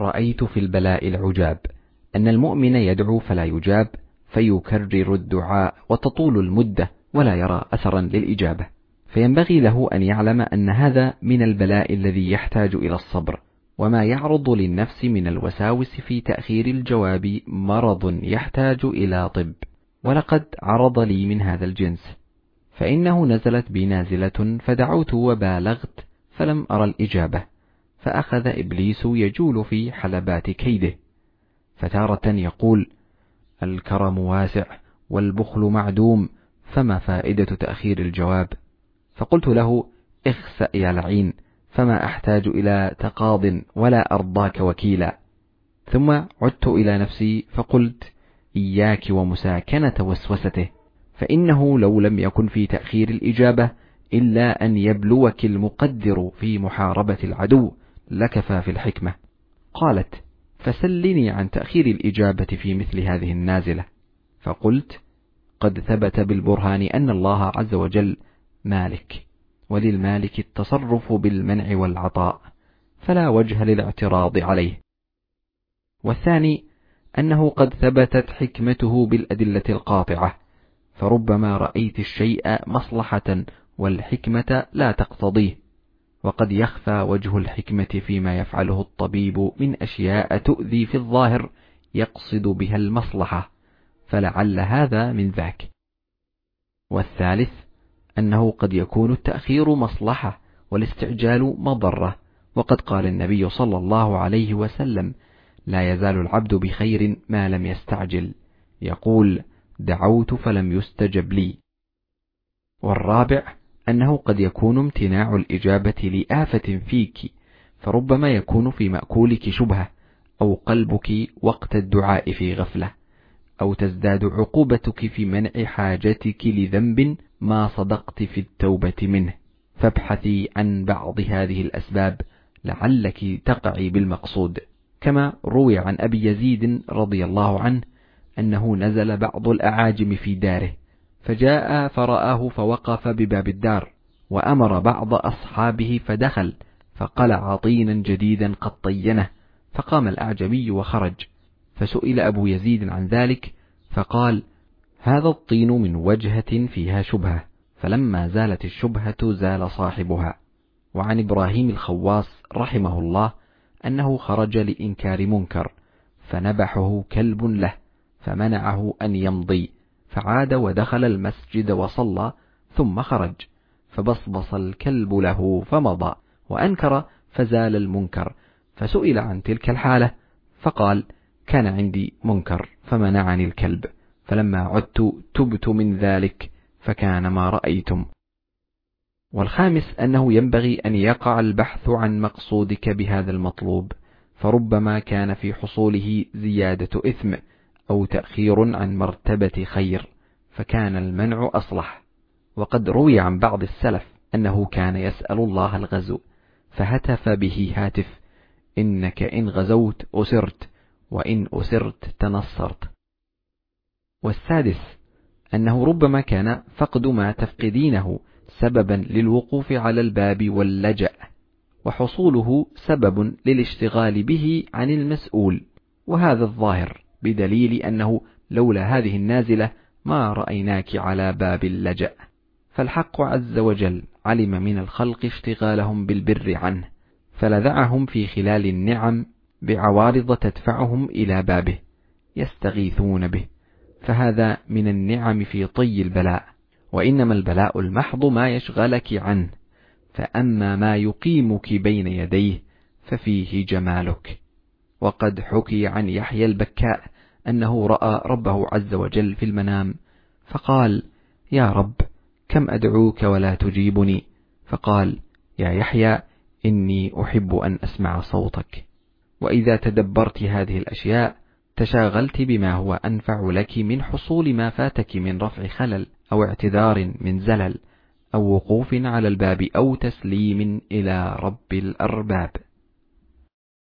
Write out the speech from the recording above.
رأيت في البلاء العجاب. أن المؤمن يدعو فلا يجاب فيكرر الدعاء وتطول المدة ولا يرى أثرا للإجابة. فينبغي له أن يعلم أن هذا من البلاء الذي يحتاج إلى الصبر وما يعرض للنفس من الوساوس في تأخير الجواب مرض يحتاج إلى طب. ولقد عرض لي من هذا الجنس. فإنه نزلت بي نازلة فدعوت وبالغت فلم أرى الإجابة. فأخذ إبليس يجول في حلبات كيده فتارة يقول الكرم واسع والبخل معدوم فما فائدة تأخير الجواب؟ فقلت له اخسأ يا لعين فما أحتاج إلى تقاض ولا أرضاك وكيلا. ثم عدت إلى نفسي فقلت إياك ومساكنة وسوسته فإنه لو لم يكن في تأخير الإجابة إلا أن يبلوك المقدر في محاربة العدو. لكفى في الحكمة. قالت فسلني عن تأخير الإجابة في مثل هذه النازلة. فقلت قد ثبت بالبرهان أن الله عز وجل مالك وللمالك التصرف بالمنع والعطاء فلا وجه للاعتراض عليه. والثاني أنه قد ثبتت حكمته بالأدلة القاطعة فربما رأيت الشيء مصلحة والحكمة لا تقتضيه. وقد يخفى وجه الحكمة فيما يفعله الطبيب من أشياء تؤذي في الظاهر يقصد بها المصلحة فلعل هذا من ذاك. والثالث أنه قد يكون التأخير مصلحة والاستعجال مضرة وقد قال النبي صلى الله عليه وسلم لا يزال العبد بخير ما لم يستعجل. يقول دعوت فلم يستجب لي. والرابع أنه قد يكون امتناع الإجابة لآفة فيك فربما يكون في مأكولك شبهة أو قلبك وقت الدعاء في غفلة أو تزداد عقوبتك في منع حاجتك لذنب ما صدقت في التوبة منه. فابحثي عن بعض هذه الأسباب لعلك تقعي بالمقصود. كما روي عن أبي يزيد رضي الله عنه أنه نزل بعض الأعاجم في داره فجاء فرآه فوقف بباب الدار وأمر بعض أصحابه فدخل فقلع طينا جديدا قد طينه فقام الأعجمي وخرج فسئل أبو يزيد عن ذلك فقال هذا الطين من وجهة فيها شبهة فلما زالت الشبهة زال صاحبها. وعن إبراهيم الخواص رحمه الله أنه خرج لإنكار منكر فنبحه كلب له فمنعه أن يمضي فعاد ودخل المسجد وصلى ثم خرج فبصبص الكلب له فمضى وأنكر فزال المنكر فسئل عن تلك الحالة فقال كان عندي منكر فمنعني الكلب فلما عدت تبت من ذلك فكان ما رأيتم. والخامس أنه ينبغي أن يقع البحث عن مقصودك بهذا المطلوب فربما كان في حصوله زيادة إثم أو تأخير عن مرتبة خير فكان المنع أصلح. وقد روي عن بعض السلف أنه كان يسأل الله الغزو فهتف به هاتف إنك إن غزوت أسرت وإن أسرت تنصرت. والسادس أنه ربما كان فقد ما تفقدينه سببا للوقوف على الباب واللجأ وحصوله سبب للاشتغال به عن المسؤول وهذا الظاهر. بدليل أنه لولا هذه النازلة ما رأيناك على باب اللجأ. فالحق عز وجل علم من الخلق اشتغالهم بالبر عنه فلذعهم في خلال النعم بعوارض تدفعهم إلى بابه يستغيثون به. فهذا من النعم في طي البلاء وإنما البلاء المحض ما يشغلك عنه فأما ما يقيمك بين يديه ففيه جمالك. وقد حكي عن يحيى البكاء أنه رأى ربه عز وجل في المنام فقال يا رب كم أدعوك ولا تجيبني؟ فقال يا يحيى إني أحب أن أسمع صوتك. وإذا تدبرت هذه الأشياء تشاغلت بما هو أنفع لك من حصول ما فاتك من رفع خلل أو اعتذار من زلل أو وقوف على الباب أو تسليم إلى رب الأرباب.